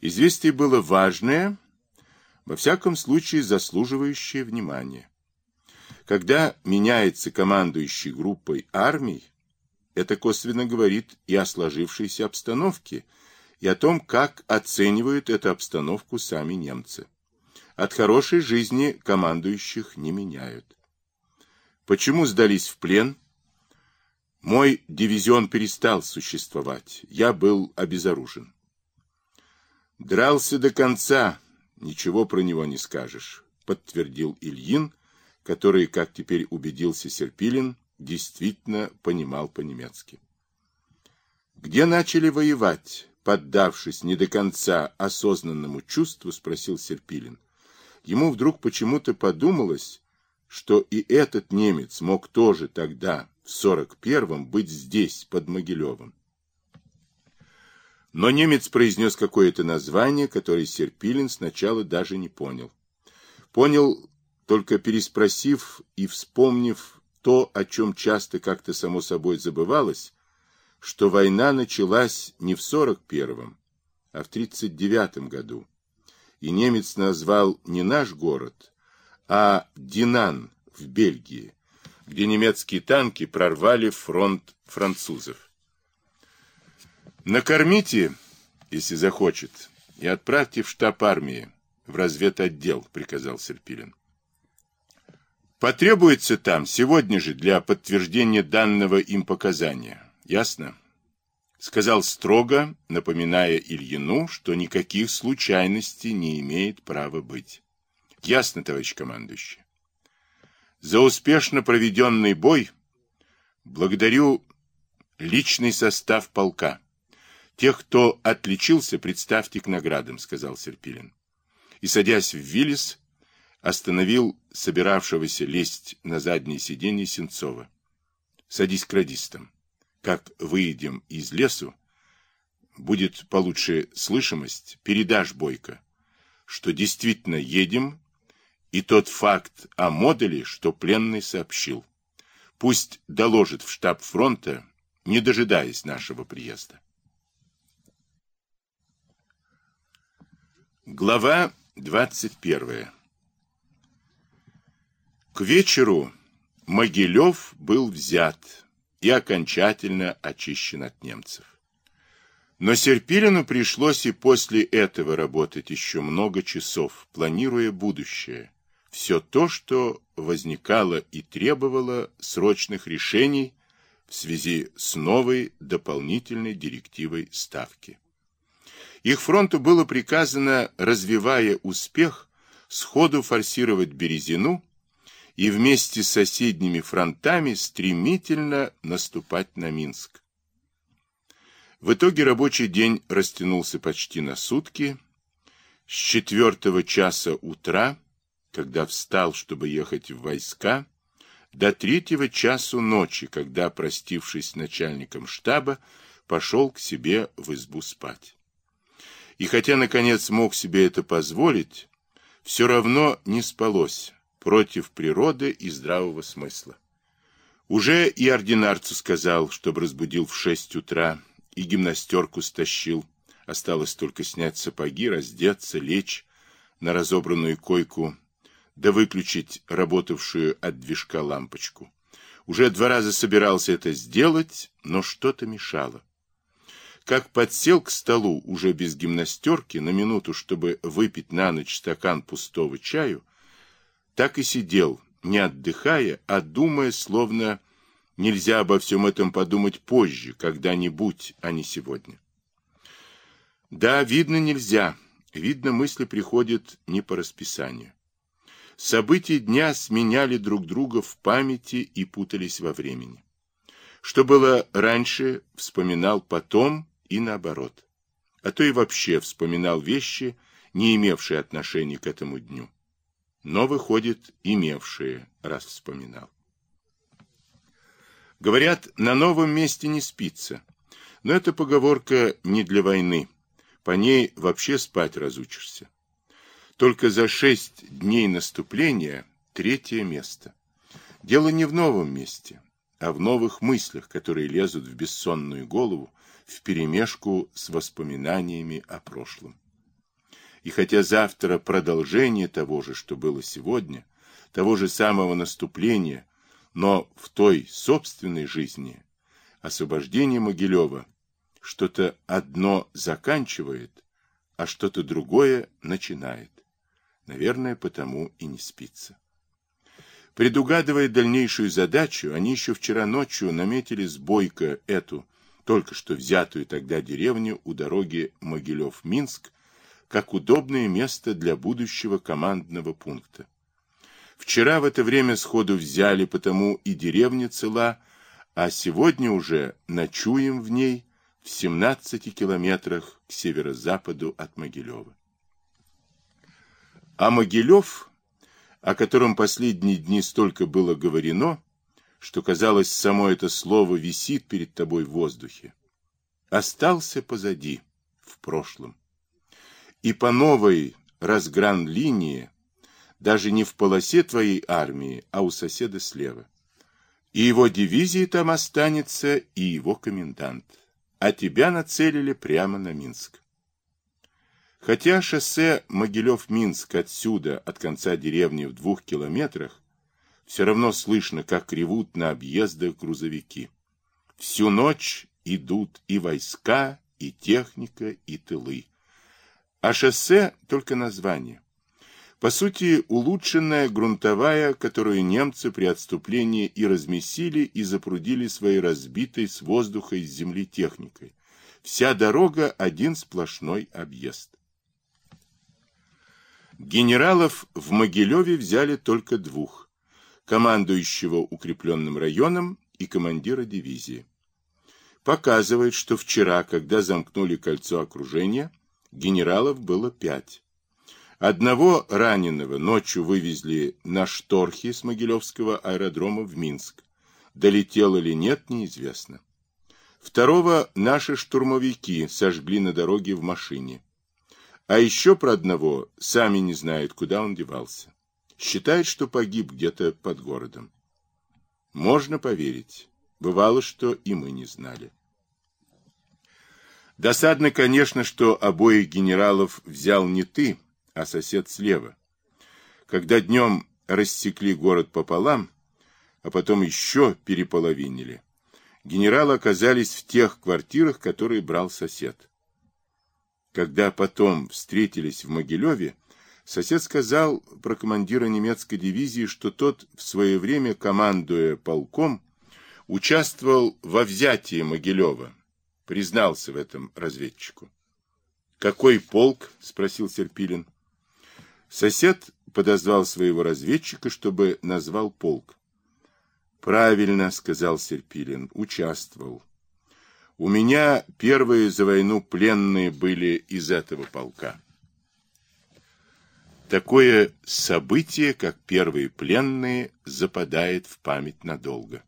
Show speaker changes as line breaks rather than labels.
Известие было важное, во всяком случае заслуживающее внимания. Когда меняется командующий группой армий, это косвенно говорит и о сложившейся обстановке, и о том, как оценивают эту обстановку сами немцы. От хорошей жизни командующих не меняют. Почему сдались в плен? Мой дивизион перестал существовать. Я был обезоружен. Дрался до конца, ничего про него не скажешь, подтвердил Ильин, который, как теперь убедился Серпилин, действительно понимал по-немецки. Где начали воевать, поддавшись не до конца осознанному чувству, спросил Серпилин. Ему вдруг почему-то подумалось, что и этот немец мог тоже тогда, в сорок первом, быть здесь, под Могилевым. Но немец произнес какое-то название, которое Серпилин сначала даже не понял. Понял, только переспросив и вспомнив то, о чем часто как-то само собой забывалось, что война началась не в 41-м, а в 39-м году. И немец назвал не наш город, а Динан в Бельгии, где немецкие танки прорвали фронт французов. Накормите, если захочет, и отправьте в штаб армии, в разведотдел, приказал Серпилин. Потребуется там сегодня же для подтверждения данного им показания. Ясно? Сказал строго, напоминая Ильину, что никаких случайностей не имеет права быть. Ясно, товарищ командующий. За успешно проведенный бой благодарю личный состав полка. Тех, кто отличился, представьте к наградам, сказал Серпилин. И, садясь в Виллис, остановил собиравшегося лезть на заднее сиденье Сенцова. Садись к радистам. Как выйдем из лесу, будет получше слышимость, передашь Бойко, что действительно едем, и тот факт о модуле, что пленный сообщил. Пусть доложит в штаб фронта, не дожидаясь нашего приезда. Глава 21. К вечеру Могилев был взят и окончательно очищен от немцев. Но Серпилину пришлось и после этого работать еще много часов, планируя будущее. Все то, что возникало и требовало срочных решений в связи с новой дополнительной директивой Ставки. Их фронту было приказано, развивая успех, сходу форсировать Березину и вместе с соседними фронтами стремительно наступать на Минск. В итоге рабочий день растянулся почти на сутки. С четвертого часа утра, когда встал, чтобы ехать в войска, до третьего часу ночи, когда, простившись с начальником штаба, пошел к себе в избу спать. И хотя, наконец, мог себе это позволить, все равно не спалось против природы и здравого смысла. Уже и ординарцу сказал, чтобы разбудил в шесть утра, и гимнастерку стащил. Осталось только снять сапоги, раздеться, лечь на разобранную койку, да выключить работавшую от движка лампочку. Уже два раза собирался это сделать, но что-то мешало как подсел к столу уже без гимнастерки на минуту, чтобы выпить на ночь стакан пустого чаю, так и сидел, не отдыхая, а думая, словно нельзя обо всем этом подумать позже, когда-нибудь, а не сегодня. Да, видно, нельзя. Видно, мысли приходят не по расписанию. События дня сменяли друг друга в памяти и путались во времени. Что было раньше, вспоминал потом, и наоборот. А то и вообще вспоминал вещи, не имевшие отношения к этому дню. Но, выходит, имевшие, раз вспоминал. Говорят, на новом месте не спится. Но эта поговорка не для войны. По ней вообще спать разучишься. Только за шесть дней наступления третье место. Дело не в новом месте, а в новых мыслях, которые лезут в бессонную голову, вперемешку с воспоминаниями о прошлом. И хотя завтра продолжение того же, что было сегодня, того же самого наступления, но в той собственной жизни освобождение Могилева что-то одно заканчивает, а что-то другое начинает. Наверное, потому и не спится. Предугадывая дальнейшую задачу, они еще вчера ночью наметили с Бойко эту, только что взятую тогда деревню у дороги Могилев-Минск, как удобное место для будущего командного пункта. Вчера в это время сходу взяли, потому и деревня цела, а сегодня уже ночуем в ней в 17 километрах к северо-западу от Могилева. А Могилев, о котором последние дни столько было говорено, что, казалось, само это слово висит перед тобой в воздухе, остался позади, в прошлом. И по новой разгран-линии, даже не в полосе твоей армии, а у соседа слева. И его дивизии там останется, и его комендант. А тебя нацелили прямо на Минск. Хотя шоссе Могилев-Минск отсюда, от конца деревни в двух километрах, все равно слышно, как ревут на объездах грузовики. Всю ночь идут и войска, и техника, и тылы. А шоссе — только название. По сути, улучшенная грунтовая, которую немцы при отступлении и размесили, и запрудили своей разбитой с воздуха и с земли техникой. Вся дорога — один сплошной объезд. Генералов в Могилеве взяли только двух командующего укрепленным районом и командира дивизии. Показывает, что вчера, когда замкнули кольцо окружения, генералов было пять. Одного раненого ночью вывезли на шторхе с Могилевского аэродрома в Минск. Долетел или нет, неизвестно. Второго наши штурмовики сожгли на дороге в машине. А еще про одного сами не знают, куда он девался. Считает, что погиб где-то под городом. Можно поверить. Бывало, что и мы не знали. Досадно, конечно, что обоих генералов взял не ты, а сосед слева. Когда днем рассекли город пополам, а потом еще переполовинили, генералы оказались в тех квартирах, которые брал сосед. Когда потом встретились в Могилеве, Сосед сказал про командира немецкой дивизии, что тот в свое время, командуя полком, участвовал во взятии Могилева. Признался в этом разведчику. «Какой полк?» — спросил Серпилин. Сосед подозвал своего разведчика, чтобы назвал полк. «Правильно», — сказал Серпилин, — «участвовал. У меня первые за войну пленные были из этого полка». Такое событие, как первые пленные, западает в память надолго.